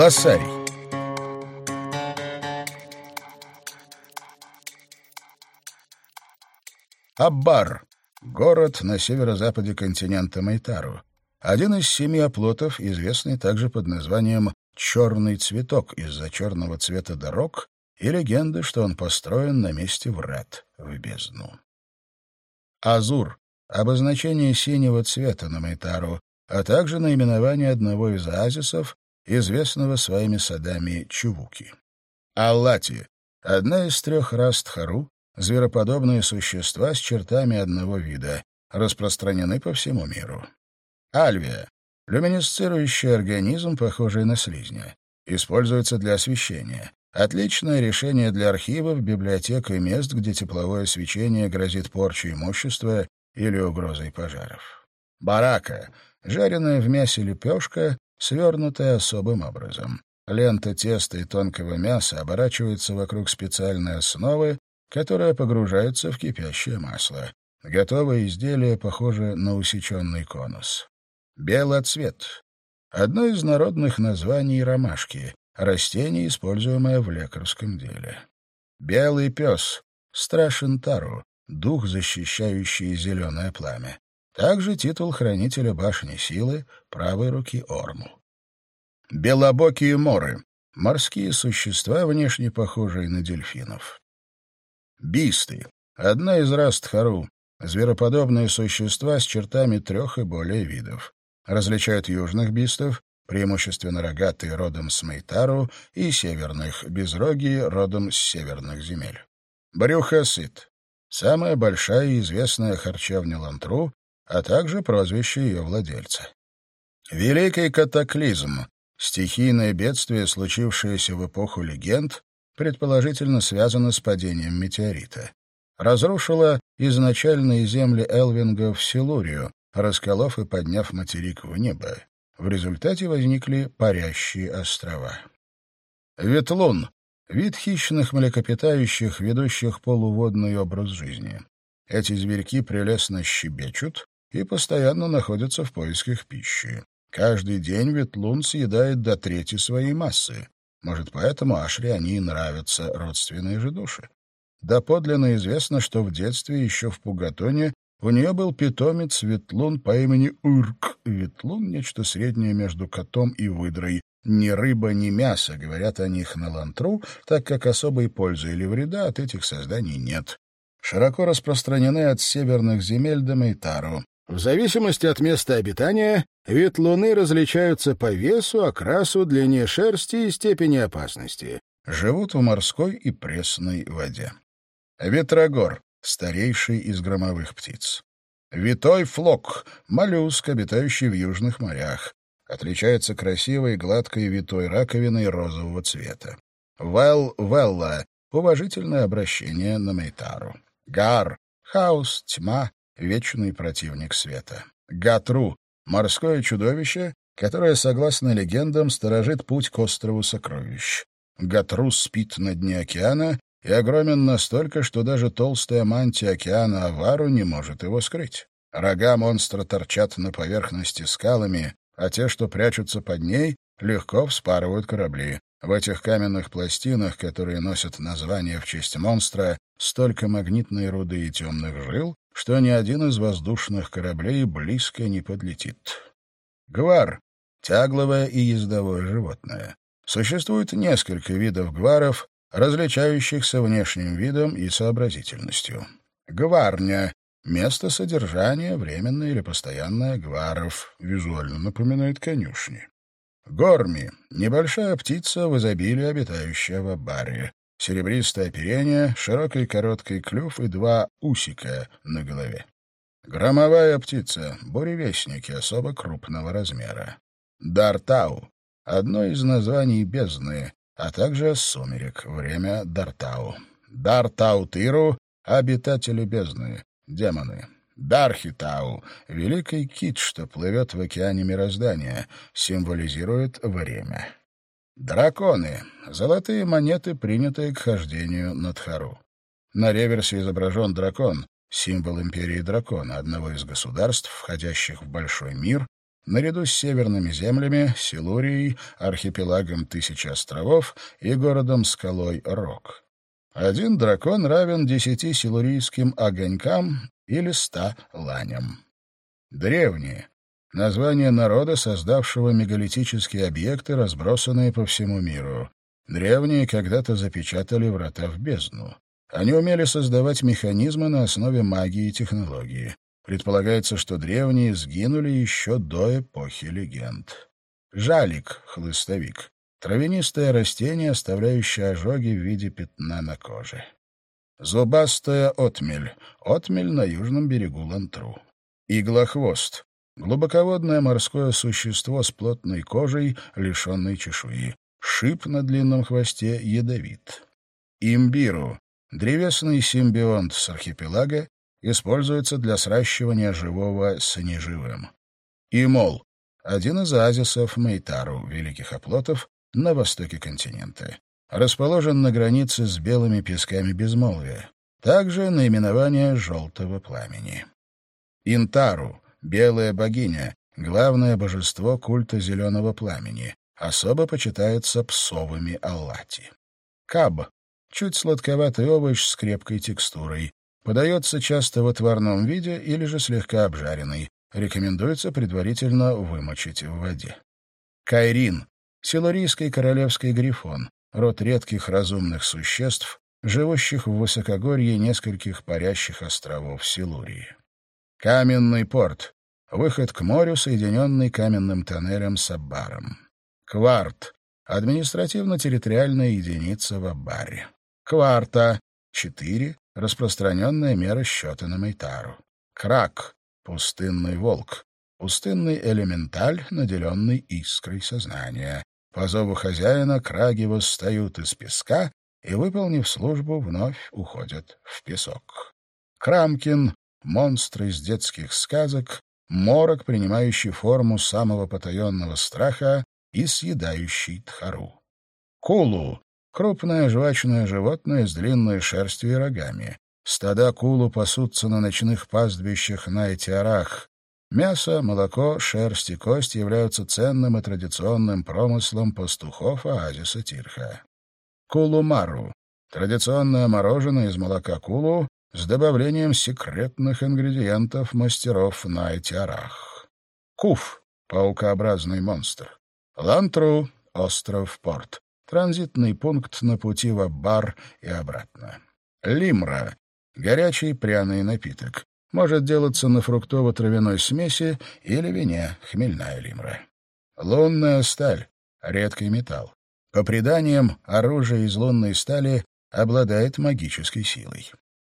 Глоссарий. Аббар — город на северо-западе континента Майтару. Один из семи оплотов, известный также под названием «Черный цветок» из-за черного цвета дорог и легенды, что он построен на месте врат в бездну. Азур — обозначение синего цвета на Майтару, а также наименование одного из оазисов, известного своими садами Чувуки. Аллати — одна из трех рас Тхару, звероподобные существа с чертами одного вида, распространены по всему миру. Альвия — люминесцирующий организм, похожий на слизня. Используется для освещения. Отличное решение для архивов, библиотек и мест, где тепловое свечение грозит порчей имущества или угрозой пожаров. Барака — жареная в мясе лепешка, свернутая особым образом. Лента теста и тонкого мяса оборачивается вокруг специальной основы, которая погружается в кипящее масло. Готовое изделие похоже на усеченный конус. Белоцвет — одно из народных названий ромашки, растение, используемое в лекарском деле. Белый пес — страшен тару, дух, защищающий зеленое пламя. Также титул хранителя башни силы правой руки Орму. Белобокие моры — морские существа, внешне похожие на дельфинов. Бисты — одна из рас Тхару, звероподобные существа с чертами трех и более видов. Различают южных бистов, преимущественно рогатые родом с Мейтару, и северных, безрогие родом с северных земель. Брюхосыт — самая большая и известная харчевня Лантру, а также прозвище ее владельца. Великий катаклизм — стихийное бедствие, случившееся в эпоху легенд, предположительно связано с падением метеорита. Разрушило изначальные земли Элвинга в Силурию, расколов и подняв материк в небо. В результате возникли парящие острова. Ветлун — вид хищных млекопитающих, ведущих полуводный образ жизни. Эти зверьки прелестно щебечут, и постоянно находятся в поисках пищи. Каждый день ветлун съедает до трети своей массы. Может, поэтому Ашри они и нравятся, родственные же души. Доподлинно известно, что в детстве, еще в Пугатоне, у нее был питомец Ветлун по имени Урк. Ветлун — нечто среднее между котом и выдрой. Ни рыба, ни мясо, говорят о них на лантру, так как особой пользы или вреда от этих созданий нет. Широко распространены от северных земель до Мейтару. В зависимости от места обитания, вид луны различаются по весу, окрасу, длине шерсти и степени опасности. Живут в морской и пресной воде. Ветрогор — старейший из громовых птиц. Витой флок — моллюск, обитающий в южных морях. Отличается красивой, гладкой витой раковиной розового цвета. Вел-велла — уважительное обращение на Мейтару. Гар — хаос, тьма, вечный противник света. Гатру — морское чудовище, которое, согласно легендам, сторожит путь к острову сокровищ. Гатру спит на дне океана и огромен настолько, что даже толстая мантия океана Авару не может его скрыть. Рога монстра торчат на поверхности скалами, а те, что прячутся под ней, легко вспарывают корабли. В этих каменных пластинах, которые носят название в честь монстра, столько магнитной руды и темных жил, что ни один из воздушных кораблей близко не подлетит. Гвар — тягловое и ездовое животное. Существует несколько видов гваров, различающихся внешним видом и сообразительностью. Гварня — место содержания, временное или постоянное гваров, визуально напоминает конюшни. Горми — небольшая птица в изобилии, обитающая в баре серебристое оперение, широкий короткий клюв и два усика на голове. Громовая птица, буревестники особо крупного размера. Дартау — одно из названий бездны, а также сумерек, время Дартау. Дартау-Тиру — обитатели бездны, демоны. Дархитау — великий кит, что плывет в океане мироздания, символизирует время. Драконы — золотые монеты, принятые к хождению на Тхару. На реверсе изображен дракон, символ империи дракона, одного из государств, входящих в большой мир, наряду с северными землями, Силурией, архипелагом Тысячи островов и городом-скалой Рок. Один дракон равен десяти силурийским огонькам или ста ланям. Древние. Название народа, создавшего мегалитические объекты, разбросанные по всему миру. Древние когда-то запечатали врата в бездну. Они умели создавать механизмы на основе магии и технологии. Предполагается, что древние сгинули еще до эпохи легенд. Жалик, хлыстовик. Травянистое растение, оставляющее ожоги в виде пятна на коже. Зубастая отмель. Отмель на южном берегу Лантру. Иглохвост. Глубоководное морское существо с плотной кожей, лишенной чешуи. Шип на длинном хвосте ядовит. Имбиру. Древесный симбионт с архипелага используется для сращивания живого с неживым. Имол — один из оазисов Мейтару, великих оплотов, на востоке континента. Расположен на границе с белыми песками безмолвия. Также наименование «желтого пламени». Интару — белая богиня, главное божество культа зеленого пламени. Особо почитается псовыми аллати. Каб — чуть сладковатый овощ с крепкой текстурой. Подается часто в отварном виде или же слегка обжаренный. Рекомендуется предварительно вымочить в воде. Кайрин — силурийский королевский грифон, род редких разумных существ, живущих в высокогорье нескольких парящих островов Силурии. Каменный порт — выход к морю, соединенный каменным тоннелем с Аббаром. Кварт — административно-территориальная единица в Аббаре. Кварта — четыре, распространенная мера счета на Мейтару. Крак — пустынный волк, пустынный элементаль, наделенный искрой сознания. По зову хозяина краги восстают из песка и, выполнив службу, вновь уходят в песок. Крамкин — монстр из детских сказок, морок, принимающий форму самого потаенного страха и съедающий тхару. Кулу — крупное жвачное животное с длинной шерстью и рогами. Стада кулу пасутся на ночных пастбищах на Этиарах. Мясо, молоко, шерсть и кость являются ценным и традиционным промыслом пастухов оазиса Тирха. Кулумару — традиционное мороженое из молока кулу с добавлением секретных ингредиентов мастеров на Этиарах. Куф — паукообразный монстр. Лантру — остров-порт. Транзитный пункт на пути в Аббар и обратно. Лимра — горячий пряный напиток. Может делаться на фруктово-травяной смеси или вине, хмельная лимра. Лунная сталь — редкий металл. По преданиям, оружие из лунной стали обладает магической силой.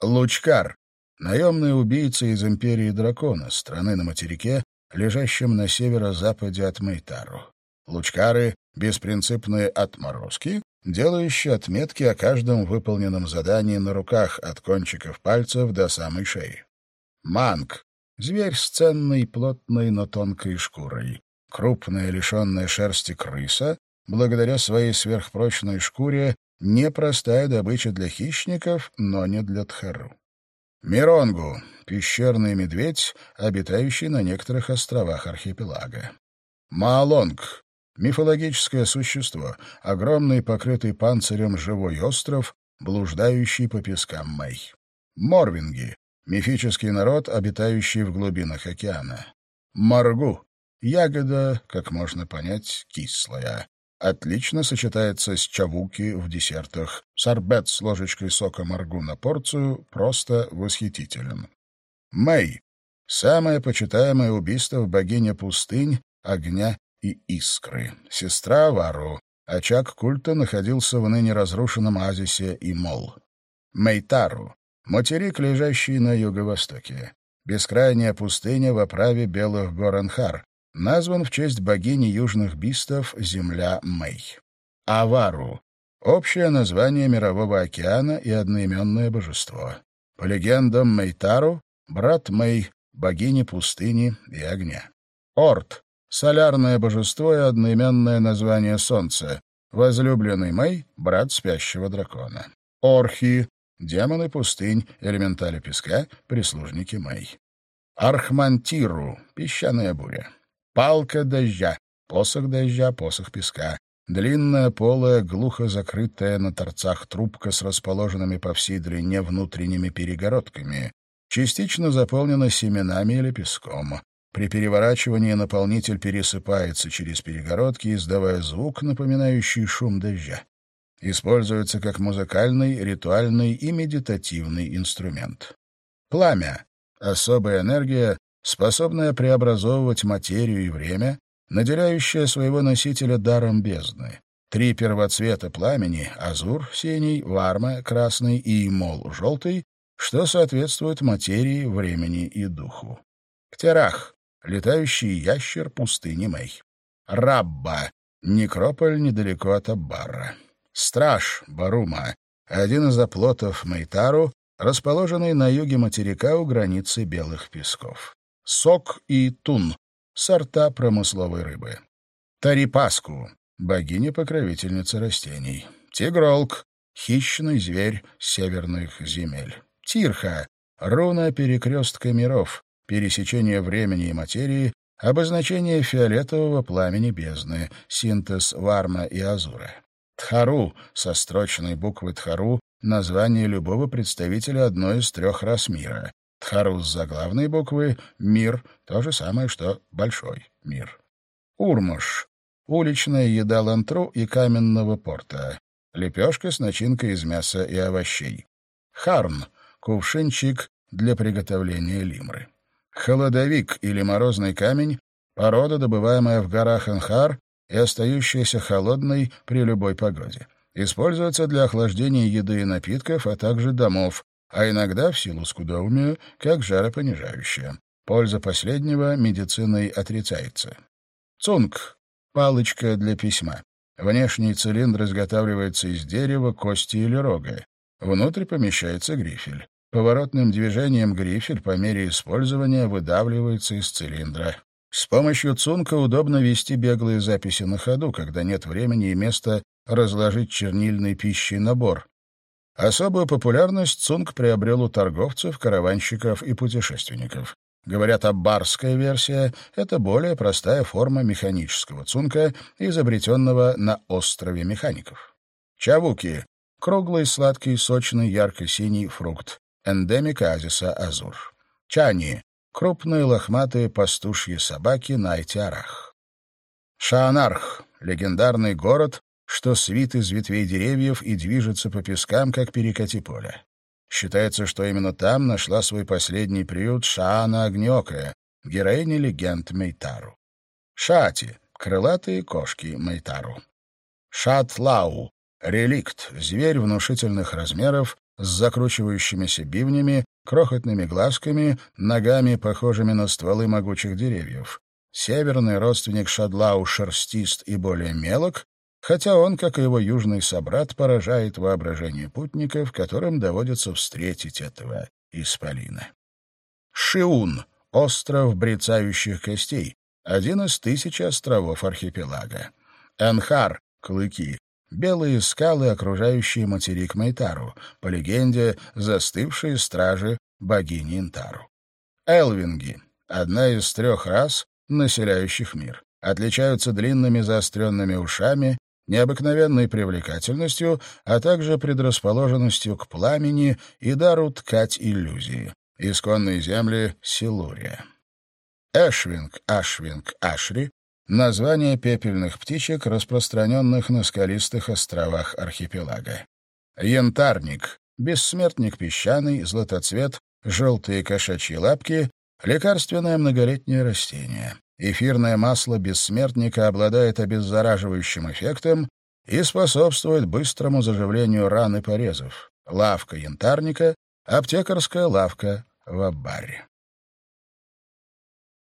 Лучкар — наемный убийца из Империи Дракона, страны на материке, лежащем на северо-западе от Мейтару. Лучкары — беспринципные отморозки, делающие отметки о каждом выполненном задании на руках от кончиков пальцев до самой шеи. Манг — зверь с ценной, плотной, но тонкой шкурой. Крупная, лишенная шерсти крыса, благодаря своей сверхпрочной шкуре, непростая добыча для хищников, но не для тхару. Миронгу — пещерный медведь, обитающий на некоторых островах архипелага. Маалонг Мифологическое существо, огромный покрытый панцирем живой остров, блуждающий по пескам Мэй. Морвинги — мифический народ, обитающий в глубинах океана. Маргу — ягода, как можно понять, кислая. Отлично сочетается с чавуки в десертах. Сорбет с ложечкой сока маргу на порцию просто восхитителен. Мэй — самое почитаемое убийство в богине пустынь, огня и Искры, сестра Вару. Очаг культа находился в ныне разрушенном оазисе Имол. Мейтару, материк, лежащий на юго-востоке. Бескрайняя пустыня в оправе белых гор Анхар, назван в честь богини южных бистов земля Мэй. Авару — общее название Мирового океана и одноименное божество. По легендам Мейтару — брат Мэй, богини пустыни и огня. Орт солярное божество и одноименное название Солнца, возлюбленный Мэй, брат спящего дракона. Орхи — демоны пустынь, элементали песка, прислужники Мэй. Архмантиру — песчаная буря. Палка дождя, посох дождя, посох песка. Длинная, полая, глухо закрытая на торцах трубка с расположенными по всей длине внутренними перегородками. Частично заполнена семенами или песком. При переворачивании наполнитель пересыпается через перегородки, издавая звук, напоминающий шум дождя. Используется как музыкальный, ритуальный и медитативный инструмент. Пламя — особая энергия, способная преобразовывать материю и время, наделяющая своего носителя даром бездны. Три первоцвета пламени — азур — синий, варма — красный и мол — желтый, что соответствует материи, времени и духу. Ктерах — летающий ящер пустыни Мэй. Рабба — некрополь недалеко от Аббара. Страж — Барума — один из оплотов Мейтару, расположенный на юге материка у границы Белых Песков. Сок и Тун сорта промысловой рыбы. Тарипаску — богиня-покровительница растений. Тигролк — хищный зверь северных земель. Тирха — руна перекрестка миров, пересечение времени и материи, обозначение фиолетового пламени бездны, синтез варма и азура. Тхару со строчной буквы Тхару название любого представителя одной из трех рас мира. Тхару с заглавной буквы «Мир» — то же самое, что «Большой мир». Урмуш — уличная еда лантру и каменного порта. Лепешка с начинкой из мяса и овощей. Харн — кувшинчик для приготовления лимры. Холодовик или морозный камень — порода, добываемая в горах Анхар и остающаяся холодной при любой погоде. Используется для охлаждения еды и напитков, а также домов, а иногда, в силу скудоумия, как жаропонижающее. Польза последнего медициной отрицается. Цунг — палочка для письма. Внешний цилиндр изготавливается из дерева, кости или рога. Внутрь помещается грифель. Поворотным движением грифель по мере использования выдавливается из цилиндра. С помощью цунка удобно вести беглые записи на ходу, когда нет времени и места разложить чернильный пищий набор, Особую популярность цунг приобрел у торговцев, караванщиков и путешественников. Говорят, аббарская версия — это более простая форма механического цунка, изобретенного на острове механиков. Чавуки — круглый, сладкий, сочный, ярко-синий фрукт, эндемика азиса азур. Чани — крупные лохматые пастушьи собаки на Айтиарах. Шаанарх — легендарный город, что свит из ветвей деревьев и движется по пескам, как перекати поля. Считается, что именно там нашла свой последний приют Шаана Огнеокая, героиня легенд Мейтару. Шати — крылатые кошки Мейтару. Шатлау — реликт, зверь внушительных размеров, с закручивающимися бивнями, крохотными глазками, ногами, похожими на стволы могучих деревьев. Северный родственник Шадлау шерстист и более мелок, хотя он, как и его южный собрат, поражает воображение путников, которым доводится встретить этого исполина. Шиун — остров брецающих костей, один из тысячи островов архипелага. Энхар — клыки, белые скалы, окружающие материк Майтару, по легенде, застывшие стражи богини Интару. Элвинги — одна из трех рас, населяющих мир. Отличаются длинными заостренными ушами, необыкновенной привлекательностью, а также предрасположенностью к пламени и дару ткать иллюзии. Исконные земли Силурия. Эшвинг, Ашвинг, Ашри — название пепельных птичек, распространенных на скалистых островах архипелага. Янтарник — бессмертник песчаный, златоцвет, желтые кошачьи лапки, лекарственное многолетнее растение. Эфирное масло бессмертника обладает обеззараживающим эффектом и способствует быстрому заживлению ран и порезов. Лавка янтарника — аптекарская лавка в Аббаре.